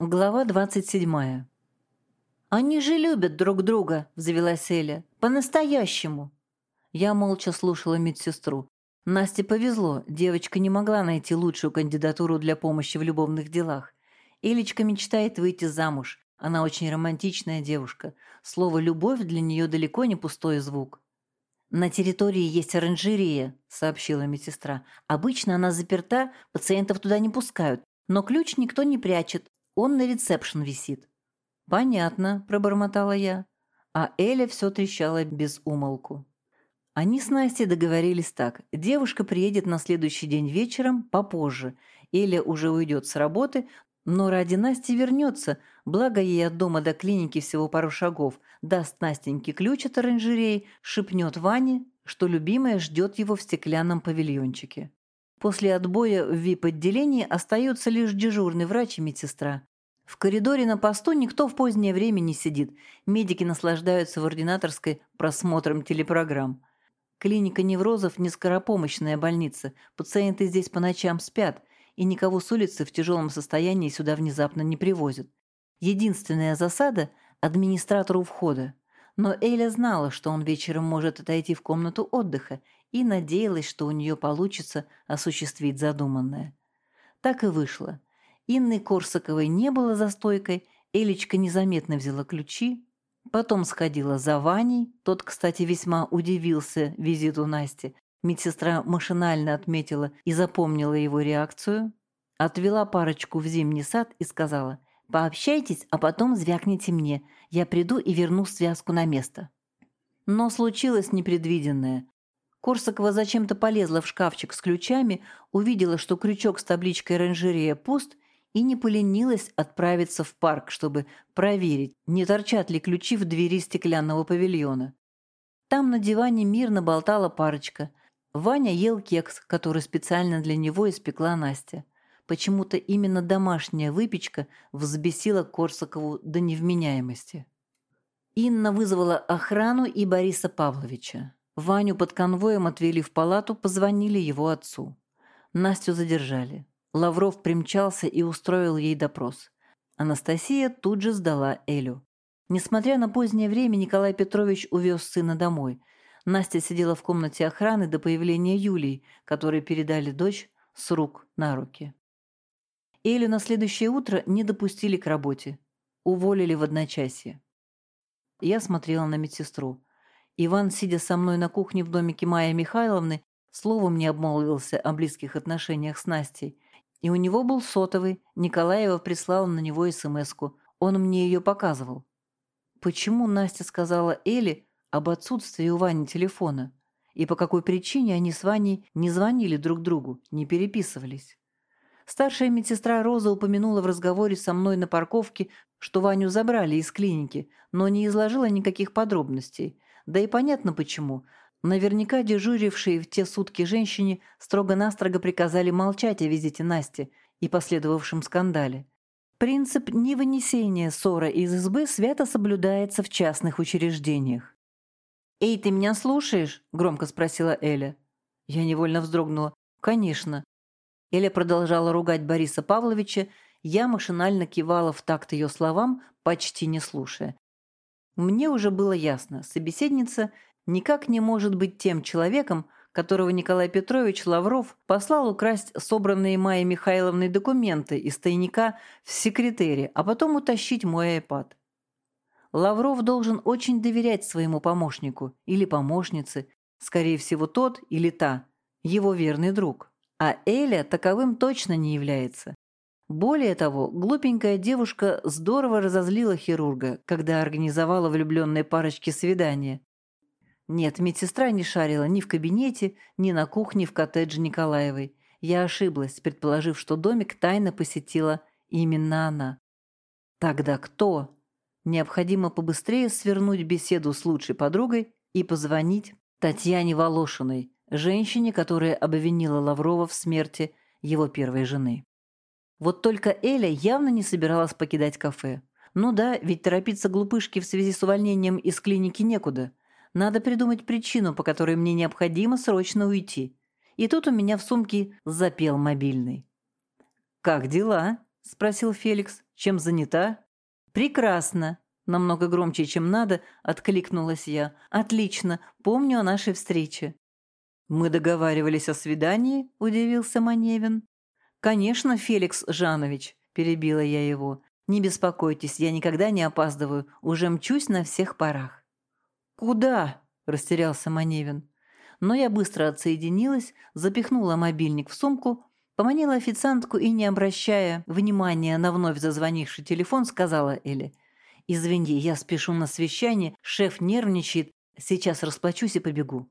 Глава двадцать седьмая. «Они же любят друг друга», — взвелась Эля. «По-настоящему». Я молча слушала медсестру. Насте повезло, девочка не могла найти лучшую кандидатуру для помощи в любовных делах. Элечка мечтает выйти замуж. Она очень романтичная девушка. Слово «любовь» для нее далеко не пустой звук. «На территории есть оранжерея», — сообщила медсестра. «Обычно она заперта, пациентов туда не пускают, но ключ никто не прячет, он на ресепшн висит». «Понятно», – пробормотала я. А Эля все трещала без умолку. Они с Настей договорились так. Девушка приедет на следующий день вечером, попозже. Эля уже уйдет с работы, но ради Насти вернется, благо ей от дома до клиники всего пару шагов, даст Настеньке ключ от оранжереи, шепнет Ване, что любимая ждет его в стеклянном павильончике. После отбоя в ВИП-отделении остается лишь дежурный врач и медсестра. В коридоре на посту никто в позднее время не сидит. Медики наслаждаются в ординаторской просмотром телепрограмм. Клиника неврозов не скоропомощная больница. Пациенты здесь по ночам спят, и никого с улицы в тяжелом состоянии сюда внезапно не привозят. Единственная засада – администратору входа. Но Эля знала, что он вечером может отойти в комнату отдыха, и надеялась, что у нее получится осуществить задуманное. Так и вышло. Инны Корсаковой не было за стойкой, Элечка незаметно взяла ключи, потом сходила за Ваней, тот, кстати, весьма удивился визиту Насти. Медсестра машинально отметила и запомнила его реакцию, отвела парочку в зимний сад и сказала «Пообщайтесь, а потом звякните мне, я приду и верну связку на место». Но случилось непредвиденное. Корсакова зачем-то полезла в шкафчик с ключами, увидела, что крючок с табличкой «Оранжерея» пуст и не поленилась отправиться в парк, чтобы проверить, не торчат ли ключи в двери стеклянного павильона. Там на диване мирно болтала парочка. Ваня ел кекс, который специально для него испекла Настя. Почему-то именно домашняя выпечка взбесила Корсакову до невменяемости. Инна вызвала охрану и Бориса Павловича. Ваню под конвоем отвели в палату, позвонили его отцу. Настю задержали. Лавров примчался и устроил ей допрос. Анастасия тут же сдала Элю. Несмотря на позднее время, Николай Петрович увез сына домой. Настя сидела в комнате охраны до появления Юлии, которой передали дочь с рук на руки. Элю на следующее утро не допустили к работе. Уволили в одночасье. Я смотрела на медсестру. Иван, сидя со мной на кухне в домике Майи Михайловны, словом не обмолвился о близких отношениях с Настей. И у него был сотовый, Николаева прислала на него смс -ку. Он мне ее показывал. Почему Настя сказала Эле об отсутствии у Вани телефона? И по какой причине они с Ваней не звонили друг другу, не переписывались? Старшая медсестра Роза упомянула в разговоре со мной на парковке, что Ваню забрали из клиники, но не изложила никаких подробностей – да и понятно почему. Наверняка дежурившие в те сутки женщине строго-настрого приказали молчать о визите Насти и последовавшем скандале. Принцип невынесения ссора из избы свято соблюдается в частных учреждениях. «Эй, ты меня слушаешь?» – громко спросила Эля. Я невольно вздрогнула. «Конечно». Эля продолжала ругать Бориса Павловича, я машинально кивала в такт ее словам, почти не слушая. Мне уже было ясно, собеседница никак не может быть тем человеком, которого Николай Петрович Лавров послал украсть собранные Майей Михайловной документы из тайника в секретаре, а потом утащить мой iPad. Лавров должен очень доверять своему помощнику или помощнице, скорее всего тот или та, его верный друг. А Эля таковым точно не является. Более того, глупенькая девушка здорово разозлила хирурга, когда организовала влюбленной парочке свидание. Нет, медсестра не шарила ни в кабинете, ни на кухне в коттедже Николаевой. Я ошиблась, предположив, что домик тайно посетила именно она. Тогда кто? Необходимо побыстрее свернуть беседу с лучшей подругой и позвонить Татьяне Волошиной, женщине, которая обвинила Лаврова в смерти его первой жены. Вот только Эля явно не собиралась покидать кафе. Ну да, ведь торопиться глупышки в связи с увольнением из клиники некуда. Надо придумать причину, по которой мне необходимо срочно уйти. И тут у меня в сумке запел мобильный. «Как дела?» – спросил Феликс. «Чем занята?» «Прекрасно!» Намного громче, чем надо, откликнулась я. «Отлично, помню о нашей встрече». «Мы договаривались о свидании?» – удивился Маневин. «Конечно, Феликс Жанович», – перебила я его. «Не беспокойтесь, я никогда не опаздываю, уже мчусь на всех парах». «Куда?» – растерялся Маневин. Но я быстро отсоединилась, запихнула мобильник в сумку, поманила официантку и, не обращая внимания на вновь зазвонивший телефон, сказала Эле – «Извини, я спешу на совещание, шеф нервничает, сейчас расплачусь и побегу».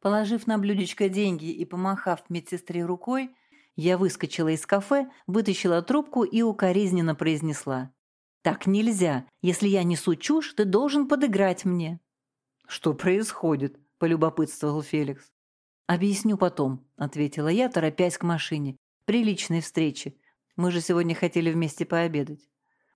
Положив на блюдечко деньги и помахав медсестре рукой, я выскочила из кафе, вытащила трубку и укоризненно произнесла. «Так нельзя. Если я несу чушь, ты должен подыграть мне». «Что происходит?» – полюбопытствовал Феликс. «Объясню потом», – ответила я, торопясь к машине. «При личной встрече. Мы же сегодня хотели вместе пообедать».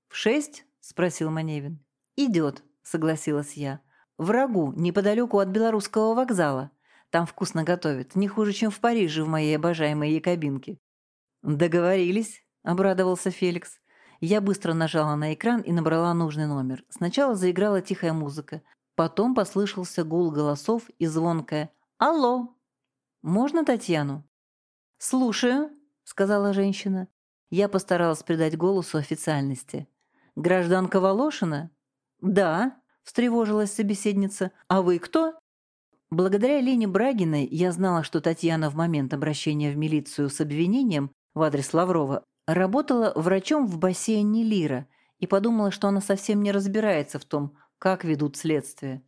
«В шесть?» – спросил Маневин. «Идет», – согласилась я. «Врагу, неподалеку от белорусского вокзала. Там вкусно готовят, не хуже, чем в Париже в моей обожаемой якобинке». «Договорились», – обрадовался Феликс. Я быстро нажала на экран и набрала нужный номер. Сначала заиграла тихая музыка, потом послышался гул голосов и звонкое «Алло! Можно Татьяну?» «Слушаю», — сказала женщина. Я постаралась придать голосу официальности. «Гражданка Волошина?» «Да», — встревожилась собеседница. «А вы кто?» Благодаря Лене Брагиной я знала, что Татьяна в момент обращения в милицию с обвинением в адрес Лаврова работала врачом в бассейне Лира и подумала, что она совсем не разбирается в том, как ведут следствие.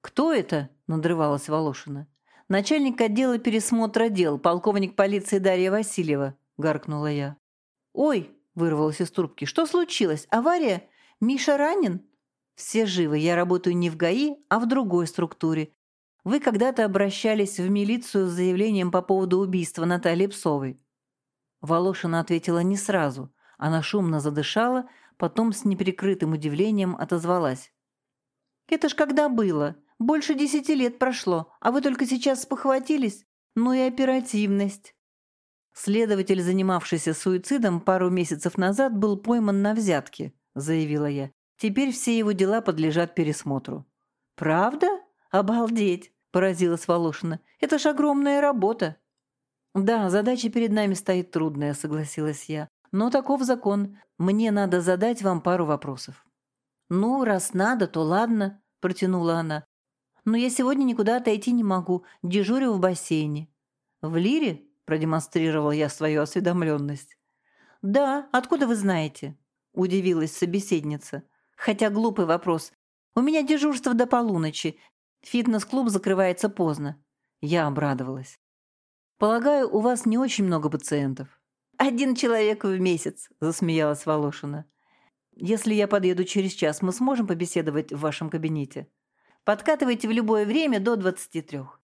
«Кто это?» – надрывалась Волошина. «Начальник отдела пересмотра дел, полковник полиции Дарья Васильева», – гаркнула я. «Ой!» Вырвалось из трубки. «Что случилось? Авария? Миша ранен?» «Все живы. Я работаю не в ГАИ, а в другой структуре. Вы когда-то обращались в милицию с заявлением по поводу убийства Натальи Псовой». Волошина ответила не сразу. Она шумно задышала, потом с неприкрытым удивлением отозвалась. «Это ж когда было? Больше десяти лет прошло, а вы только сейчас спохватились? Ну и оперативность». Следователь, занимавшийся суицидом пару месяцев назад, был пойман на взятке, заявила я. Теперь все его дела подлежат пересмотру. Правда? Обалдеть, поразилась Волошина. Это ж огромная работа. Да, задача перед нами стоит трудная, согласилась я. Но таков закон. Мне надо задать вам пару вопросов. Ну, раз надо, то ладно, протянула она. Но я сегодня никуда отойти не могу, дежурю в бассейне. В Лире? – продемонстрировал я свою осведомленность. «Да, откуда вы знаете?» – удивилась собеседница. «Хотя глупый вопрос. У меня дежурство до полуночи. Фитнес-клуб закрывается поздно». Я обрадовалась. «Полагаю, у вас не очень много пациентов». «Один человек в месяц», – засмеялась Волошина. «Если я подъеду через час, мы сможем побеседовать в вашем кабинете?» «Подкатывайте в любое время до двадцати трех».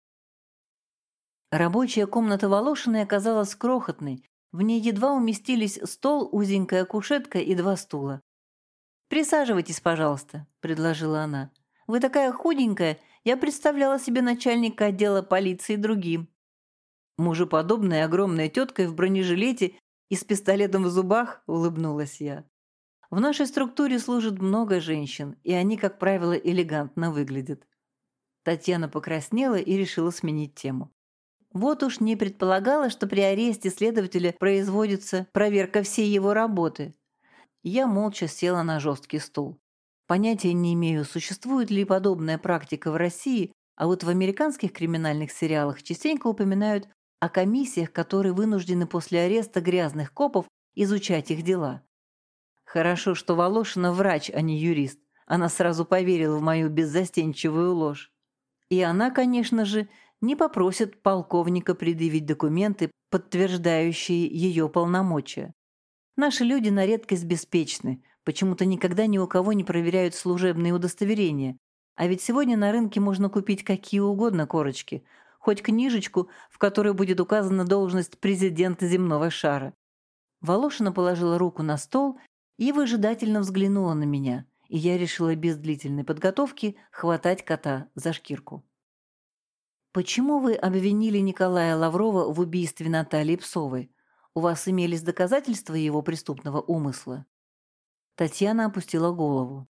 Рабочая комната Волошиной оказалась крохотной. В ней едва уместились стол, узенькая кушетка и два стула. «Присаживайтесь, пожалуйста», — предложила она. «Вы такая худенькая, я представляла себе начальника отдела полиции другим». Мужеподобная огромная тетка в бронежилете и с пистолетом в зубах улыбнулась я. В нашей структуре служит много женщин, и они, как правило, элегантно выглядят. Татьяна покраснела и решила сменить тему. Вот уж не предполагала, что при аресте следователя производится проверка всей его работы. Я молча села на жесткий стул. Понятия не имею, существует ли подобная практика в России, а вот в американских криминальных сериалах частенько упоминают о комиссиях, которые вынуждены после ареста грязных копов изучать их дела. Хорошо, что Волошина врач, а не юрист. Она сразу поверила в мою беззастенчивую ложь. И она, конечно же, не попросит полковника предъявить документы, подтверждающие ее полномочия. Наши люди на редкость беспечны, почему-то никогда ни у кого не проверяют служебные удостоверения. А ведь сегодня на рынке можно купить какие угодно корочки, хоть книжечку, в которой будет указана должность президента земного шара. Волошина положила руку на стол и выжидательно взглянула на меня, и я решила без длительной подготовки хватать кота за шкирку. «Почему вы обвинили Николая Лаврова в убийстве Натальи Псовой? У вас имелись доказательства его преступного умысла?» Татьяна опустила голову.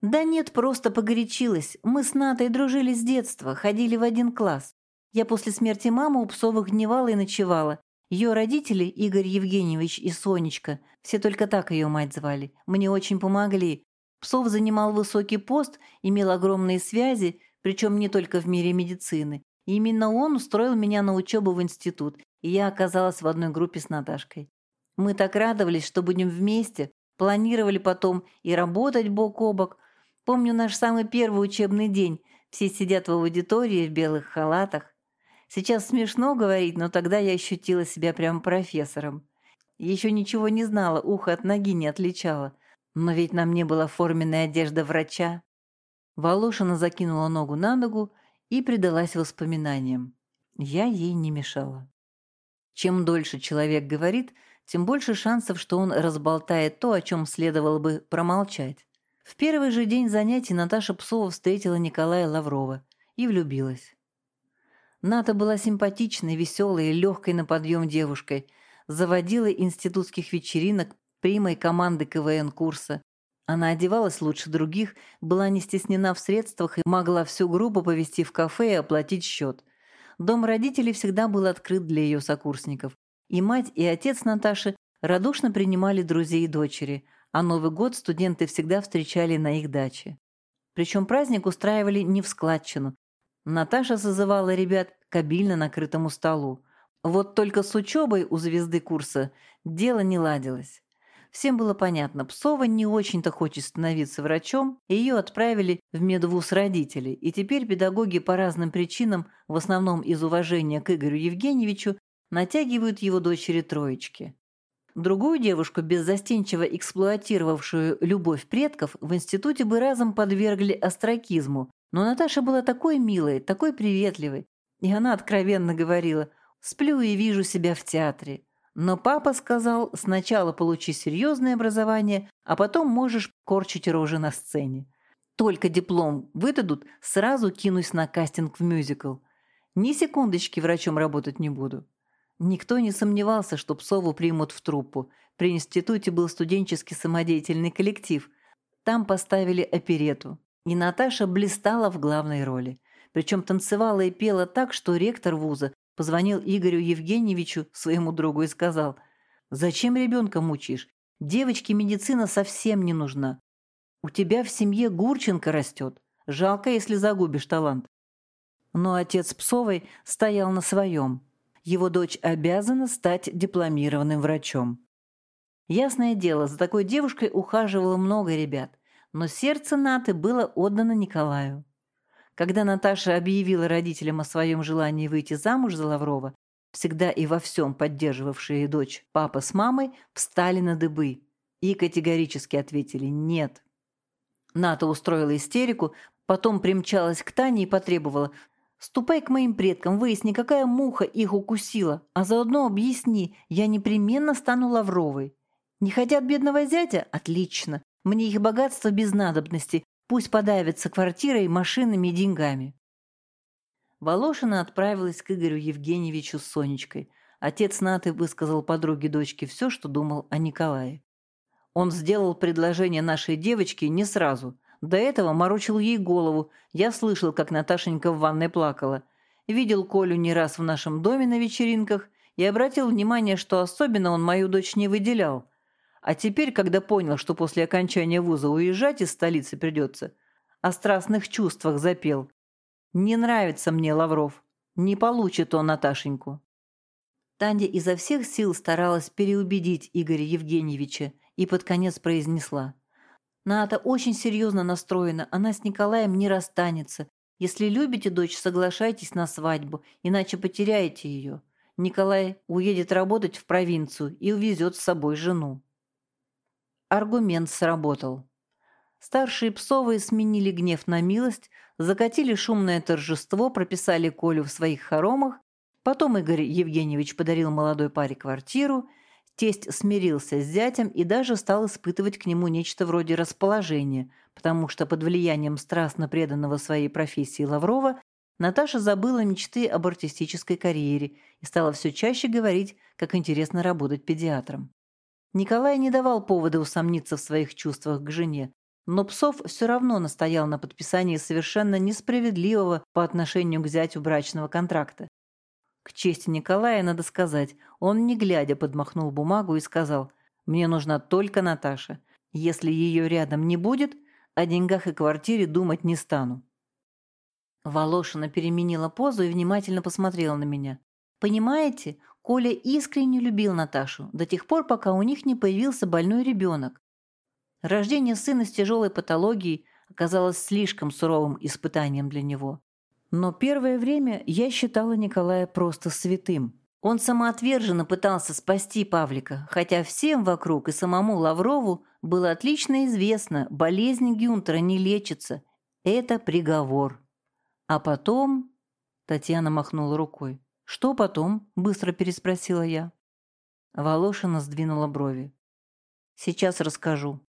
«Да нет, просто погорячилась. Мы с Натой дружили с детства, ходили в один класс. Я после смерти мамы у Псовых гневала и ночевала. Ее родители, Игорь Евгеньевич и Сонечка, все только так ее мать звали, мне очень помогли. Псов занимал высокий пост, имел огромные связи, причем не только в мире медицины. И именно он устроил меня на учебу в институт, и я оказалась в одной группе с Наташкой. Мы так радовались, что будем вместе, планировали потом и работать бок о бок. Помню наш самый первый учебный день. Все сидят в аудитории в белых халатах. Сейчас смешно говорить, но тогда я ощутила себя прям профессором. Еще ничего не знала, ухо от ноги не отличала. Но ведь на мне была форменная одежда врача. Волошина закинула ногу на ногу и предалась воспоминаниям. Я ей не мешала. Чем дольше человек говорит, тем больше шансов, что он разболтает то, о чем следовало бы промолчать. В первый же день занятий Наташа Псова встретила Николая Лаврова и влюбилась. Ната была симпатичной, веселой и легкой на подъем девушкой, заводила институтских вечеринок примой команды КВН-курса. Она одевалась лучше других, была не стеснена в средствах и могла всю группу повести в кафе и оплатить счет. Дом родителей всегда был открыт для ее сокурсников. И мать, и отец Наташи радушно принимали друзей и дочери, а Новый год студенты всегда встречали на их даче. Причем праздник устраивали не в складчину, Наташа созывала ребят к обильно накрытому столу. Вот только с учебой у звезды курса дело не ладилось. Всем было понятно, Псова не очень-то хочет становиться врачом, ее отправили в медвуз родителей, и теперь педагоги по разным причинам, в основном из уважения к Игорю Евгеньевичу, натягивают его дочери троечки. Другую девушку, беззастенчиво эксплуатировавшую любовь предков, в институте бы разом подвергли остракизму, но Наташа была такой милой, такой приветливой, и она откровенно говорила «Сплю и вижу себя в театре». Но папа сказал «Сначала получи серьезное образование, а потом можешь корчить рожи на сцене». Только диплом выдадут, сразу кинусь на кастинг в мюзикл. Ни секундочки врачом работать не буду. Никто не сомневался, что Псову примут в труппу. При институте был студенческий самодеятельный коллектив. Там поставили оперету. И Наташа блистала в главной роли. Причем танцевала и пела так, что ректор вуза позвонил Игорю Евгеньевичу, своему другу, и сказал, «Зачем ребенка мучаешь? Девочке медицина совсем не нужна. У тебя в семье Гурченко растет. Жалко, если загубишь талант». Но отец Псовой стоял на своем. Его дочь обязана стать дипломированным врачом. Ясное дело, за такой девушкой ухаживало много ребят но сердце Наты было отдано Николаю. Когда Наташа объявила родителям о своем желании выйти замуж за Лаврова, всегда и во всем поддерживавшие дочь папа с мамой встали на дыбы и категорически ответили «нет». Ната устроила истерику, потом примчалась к Тане и потребовала «Ступай к моим предкам, выясни, какая муха их укусила, а заодно объясни, я непременно стану Лавровой. Не хотят бедного зятя? Отлично. Мне их богатство без надобности, пусть подавятся квартирой, машинами и деньгами. Волошина отправилась к Игорю Евгеньевичу с Сонечкой. Отец Наты высказал подруге дочки все, что думал о Николае. Он сделал предложение нашей девочке не сразу. До этого морочил ей голову. Я слышал, как Наташенька в ванной плакала. Видел Колю не раз в нашем доме на вечеринках и обратил внимание, что особенно он мою дочь не выделял. А теперь, когда понял, что после окончания вуза уезжать из столицы придется, о страстных чувствах запел. «Не нравится мне Лавров. Не получит он Наташеньку». Таня изо всех сил старалась переубедить Игоря Евгеньевича и под конец произнесла. «Ната очень серьезно настроена, она с Николаем не расстанется. Если любите дочь, соглашайтесь на свадьбу, иначе потеряете ее. Николай уедет работать в провинцию и увезет с собой жену». Аргумент сработал. Старшие псовые сменили гнев на милость, закатили шумное торжество, прописали Колю в своих хоромах, потом Игорь Евгеньевич подарил молодой паре квартиру, тесть смирился с зятем и даже стал испытывать к нему нечто вроде расположения, потому что под влиянием страстно преданного своей профессии Лаврова Наташа забыла мечты об артистической карьере и стала все чаще говорить, как интересно работать педиатром. Николай не давал повода усомниться в своих чувствах к жене, но Псов все равно настоял на подписании совершенно несправедливого по отношению к зятю брачного контракта. К чести Николая надо сказать, он не глядя подмахнул бумагу и сказал «Мне нужна только Наташа. Если ее рядом не будет, о деньгах и квартире думать не стану». Волошина переменила позу и внимательно посмотрела на меня. «Понимаете, Коля искренне любил Наташу до тех пор, пока у них не появился больной ребенок. Рождение сына с тяжелой патологией оказалось слишком суровым испытанием для него. Но первое время я считала Николая просто святым. Он самоотверженно пытался спасти Павлика, хотя всем вокруг и самому Лаврову было отлично известно, болезнь Гюнтера не лечится. Это приговор. А потом... Татьяна махнула рукой. «Что потом?» – быстро переспросила я. Волошина сдвинула брови. «Сейчас расскажу.